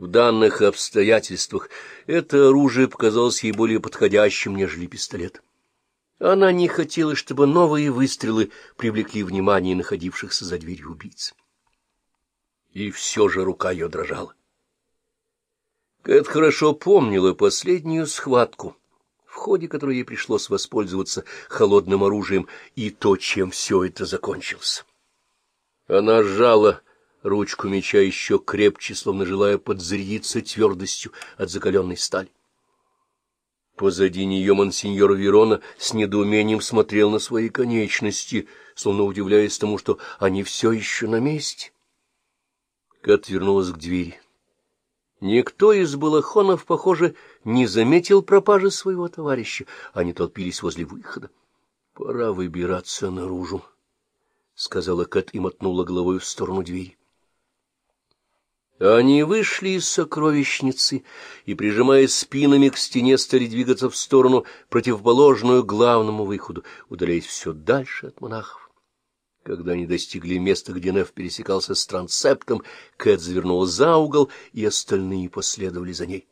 В данных обстоятельствах это оружие показалось ей более подходящим, нежели пистолет. Она не хотела, чтобы новые выстрелы привлекли внимание находившихся за дверью убийц. И все же рука ее дрожала. Кэт хорошо помнила последнюю схватку, в ходе которой ей пришлось воспользоваться холодным оружием, и то, чем все это закончилось. Она сжала ручку меча еще крепче, словно желая подзарядиться твердостью от закаленной стали. Позади нее монсеньор Верона с недоумением смотрел на свои конечности, словно удивляясь тому, что они все еще на месте. Кат вернулась к двери. Никто из балахонов, похоже, не заметил пропажи своего товарища. Они толпились возле выхода. — Пора выбираться наружу, — сказала Кэт и мотнула головой в сторону двери. Они вышли из сокровищницы и, прижимаясь спинами к стене, стали двигаться в сторону, противоположную главному выходу, удаляясь все дальше от монахов. Когда они достигли места, где Неф пересекался с трансептом, Кэт завернула за угол, и остальные последовали за ней.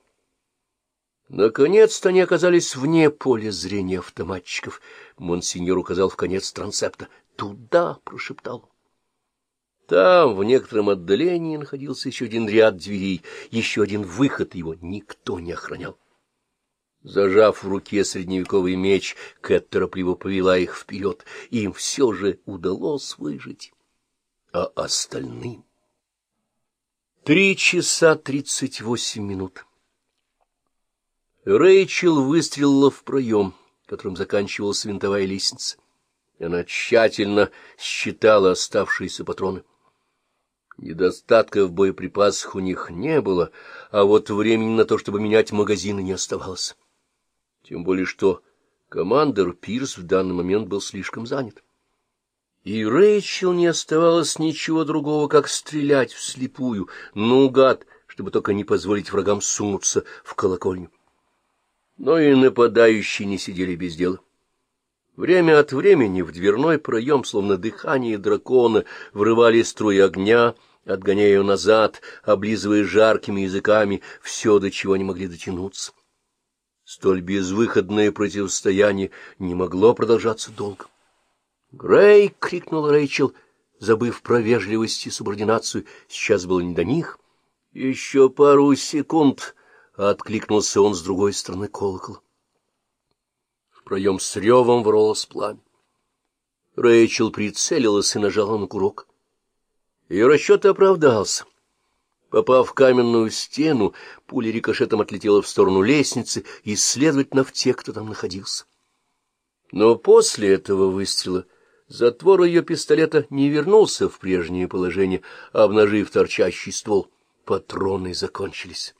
Наконец-то они оказались вне поля зрения автоматчиков. Монсеньор указал в конец трансепта. «Туда!» — прошептал там, в некотором отдалении, находился еще один ряд дверей, еще один выход, его никто не охранял. Зажав в руке средневековый меч, Кэт торопливо повела их вперед, им все же удалось выжить. А остальным... Три часа тридцать восемь минут. Рэйчел выстрелила в проем, которым заканчивалась винтовая лестница. Она тщательно считала оставшиеся патроны. Недостатка в боеприпасах у них не было, а вот времени на то, чтобы менять магазины, не оставалось. Тем более, что командир Пирс в данный момент был слишком занят. И Рэйчел не оставалось ничего другого, как стрелять вслепую, наугад, чтобы только не позволить врагам сунуться в колокольню. Но и нападающие не сидели без дела. Время от времени в дверной проем, словно дыхание дракона, врывали струи огня — отгоняя ее назад, облизывая жаркими языками все, до чего они могли дотянуться. Столь безвыходное противостояние не могло продолжаться долго. «Грей!» — крикнул Рэйчел, забыв про вежливость и субординацию. Сейчас было не до них. «Еще пару секунд!» — откликнулся он с другой стороны колокола. Проем с ревом воролось пламя. Рэйчел прицелилась и нажала на курок. Ее расчет оправдался. Попав в каменную стену, пуля рикошетом отлетела в сторону лестницы, и, следовательно, в тех, кто там находился. Но после этого выстрела затвор ее пистолета не вернулся в прежнее положение, обнажив торчащий ствол. Патроны закончились.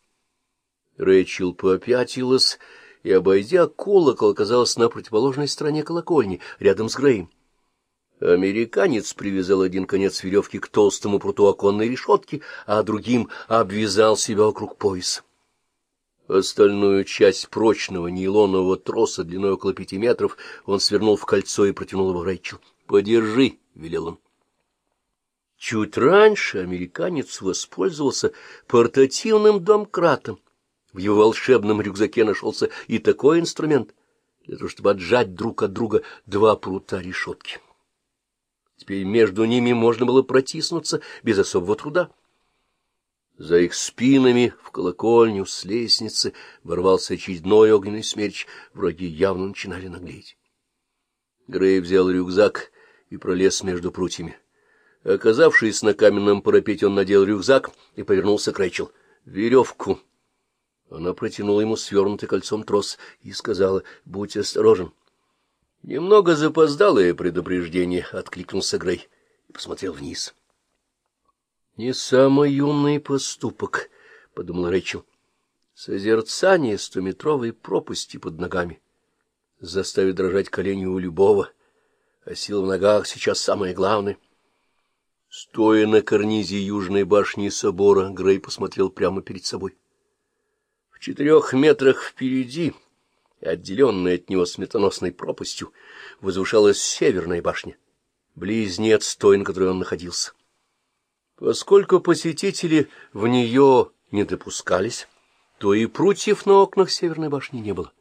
Рэйчел попятилась и, обойдя колокол, оказалась на противоположной стороне колокольни, рядом с Греем. Американец привязал один конец веревки к толстому пруту оконной решетки, а другим обвязал себя вокруг пояса. Остальную часть прочного нейлонового троса длиной около пяти метров он свернул в кольцо и протянул его Рэйчел. «Подержи», — велел он. Чуть раньше американец воспользовался портативным домкратом. В его волшебном рюкзаке нашелся и такой инструмент, для того, чтобы отжать друг от друга два прута решетки. Теперь между ними можно было протиснуться без особого труда. За их спинами в колокольню с лестницы ворвался очередной огненный смерч, враги явно начинали наглеть. Грей взял рюкзак и пролез между прутьями. Оказавшись на каменном парапете, он надел рюкзак и повернулся к Рэйчел. «Веревку!» Она протянула ему свернутый кольцом трос и сказала, «Будь осторожен». Немного запоздалое предупреждение, — откликнулся Грей и посмотрел вниз. — Не самый юный поступок, — подумал Рэйчел. Созерцание стометровой пропасти под ногами заставит дрожать колени у любого, а сила в ногах сейчас самое главное. Стоя на карнизе южной башни собора, Грей посмотрел прямо перед собой. В четырех метрах впереди отделенная от него сметоносной пропастью, возвышалась северная башня, близнец той, на которой он находился. Поскольку посетители в нее не допускались, то и прутьев на окнах северной башни не было.